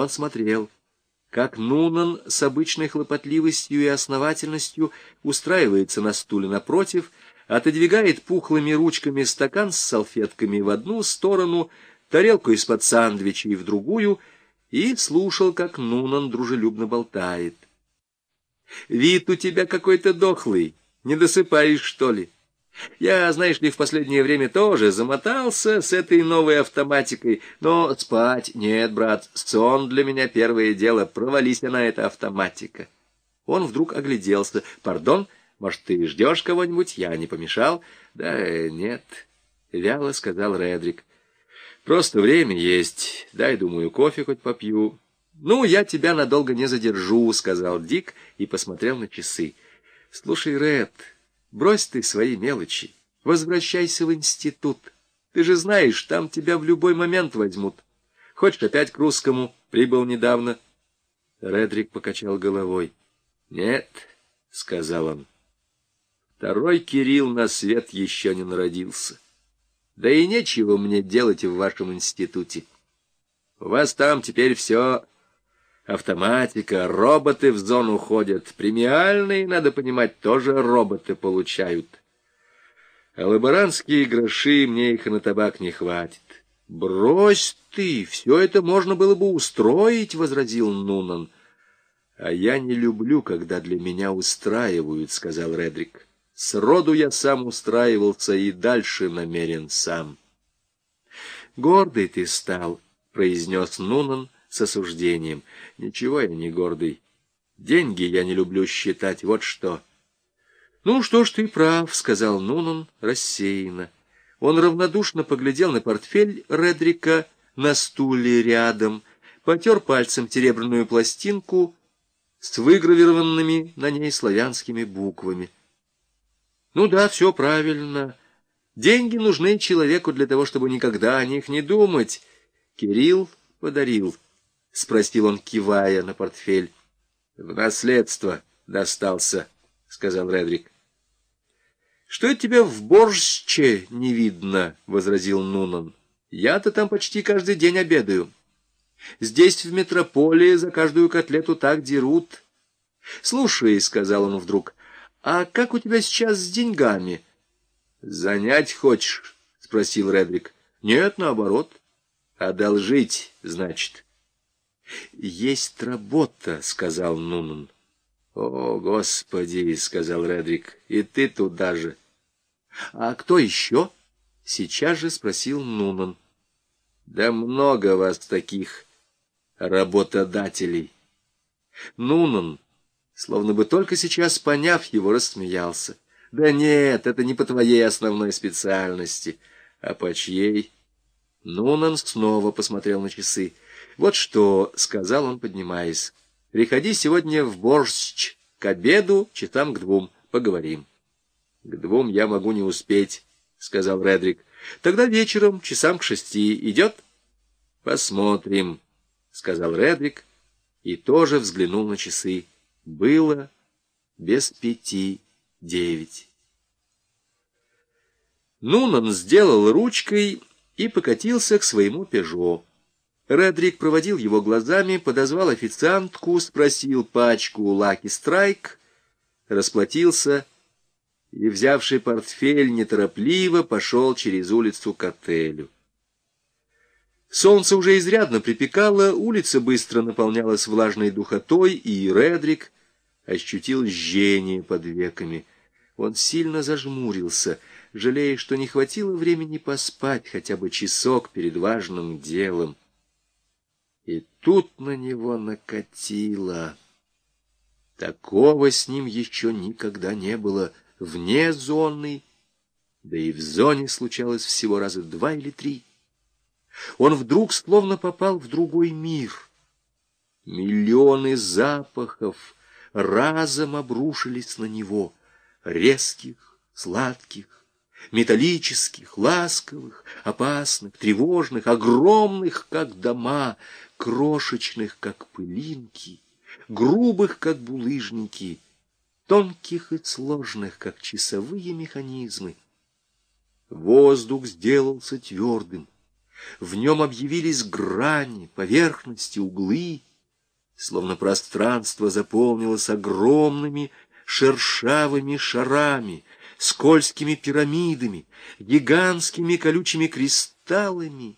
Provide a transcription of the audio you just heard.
Он смотрел, как Нунан с обычной хлопотливостью и основательностью устраивается на стуле напротив, отодвигает пухлыми ручками стакан с салфетками в одну сторону, тарелку из-под сандвичей в другую, и слушал, как Нунан дружелюбно болтает. «Вид у тебя какой-то дохлый, не досыпаешь, что ли?» Я, знаешь ли, в последнее время тоже замотался с этой новой автоматикой, но спать нет, брат, сон для меня первое дело, провались она, эта автоматика. Он вдруг огляделся. Пардон, может, ты ждешь кого-нибудь? Я не помешал? Да нет, вяло сказал Редрик. Просто время есть. Дай, думаю, кофе хоть попью. Ну, я тебя надолго не задержу, сказал Дик и посмотрел на часы. Слушай, Ред, Брось ты свои мелочи, возвращайся в институт. Ты же знаешь, там тебя в любой момент возьмут. Хочешь опять к русскому? Прибыл недавно. Редрик покачал головой. Нет, — сказал он. Второй Кирилл на свет еще не народился. Да и нечего мне делать в вашем институте. У вас там теперь все Автоматика, роботы в зону ходят. Премиальные, надо понимать, тоже роботы получают. А лаборантские гроши, мне их на табак не хватит. «Брось ты, все это можно было бы устроить», — возразил Нунан. «А я не люблю, когда для меня устраивают», — сказал Редрик. «Сроду я сам устраивался и дальше намерен сам». «Гордый ты стал», — произнес Нунан, — с осуждением. Ничего я не гордый. Деньги я не люблю считать, вот что. Ну что ж, ты прав, сказал Нунан рассеянно. Он равнодушно поглядел на портфель Редрика на стуле рядом, потер пальцем серебряную пластинку с выгравированными на ней славянскими буквами. Ну да, все правильно. Деньги нужны человеку для того, чтобы никогда о них не думать. Кирилл подарил. — спросил он, кивая на портфель. — В наследство достался, — сказал Редрик. — Что это тебя в борще не видно? — возразил Нунан. — Я-то там почти каждый день обедаю. Здесь, в метрополии, за каждую котлету так дерут. — Слушай, — сказал он вдруг, — а как у тебя сейчас с деньгами? — Занять хочешь? — спросил Редрик. — Нет, наоборот. — Одолжить, значит. — «Есть работа», — сказал Нунан. «О, Господи!» — сказал Редрик. «И ты туда же». «А кто еще?» — сейчас же спросил Нунан. «Да много вас таких работодателей». Нунан, словно бы только сейчас поняв его, рассмеялся. «Да нет, это не по твоей основной специальности, а по чьей?» Нунан снова посмотрел на часы. «Вот что», — сказал он, поднимаясь, — «приходи сегодня в Борщ к обеду, читам к двум, поговорим». «К двум я могу не успеть», — сказал Редрик. «Тогда вечером, часам к шести, идет?» «Посмотрим», — сказал Редрик и тоже взглянул на часы. Было без пяти девять. Нунан сделал ручкой и покатился к своему «Пежо». Редрик проводил его глазами, подозвал официантку, спросил пачку «Лаки Страйк», расплатился и, взявший портфель, неторопливо пошел через улицу к отелю. Солнце уже изрядно припекало, улица быстро наполнялась влажной духотой, и Редрик ощутил жжение под веками. Он сильно зажмурился, жалея, что не хватило времени поспать хотя бы часок перед важным делом. И тут на него накатило. Такого с ним еще никогда не было вне зоны, да и в зоне случалось всего раза два или три. Он вдруг словно попал в другой мир. Миллионы запахов разом обрушились на него, резких, сладких, металлических, ласковых, опасных, тревожных, огромных, как дома, крошечных, как пылинки, грубых, как булыжники, тонких и сложных, как часовые механизмы. Воздух сделался твердым, В нем объявились грани, поверхности, углы, словно пространство заполнилось огромными шершавыми шарами, скользкими пирамидами, гигантскими колючими кристаллами,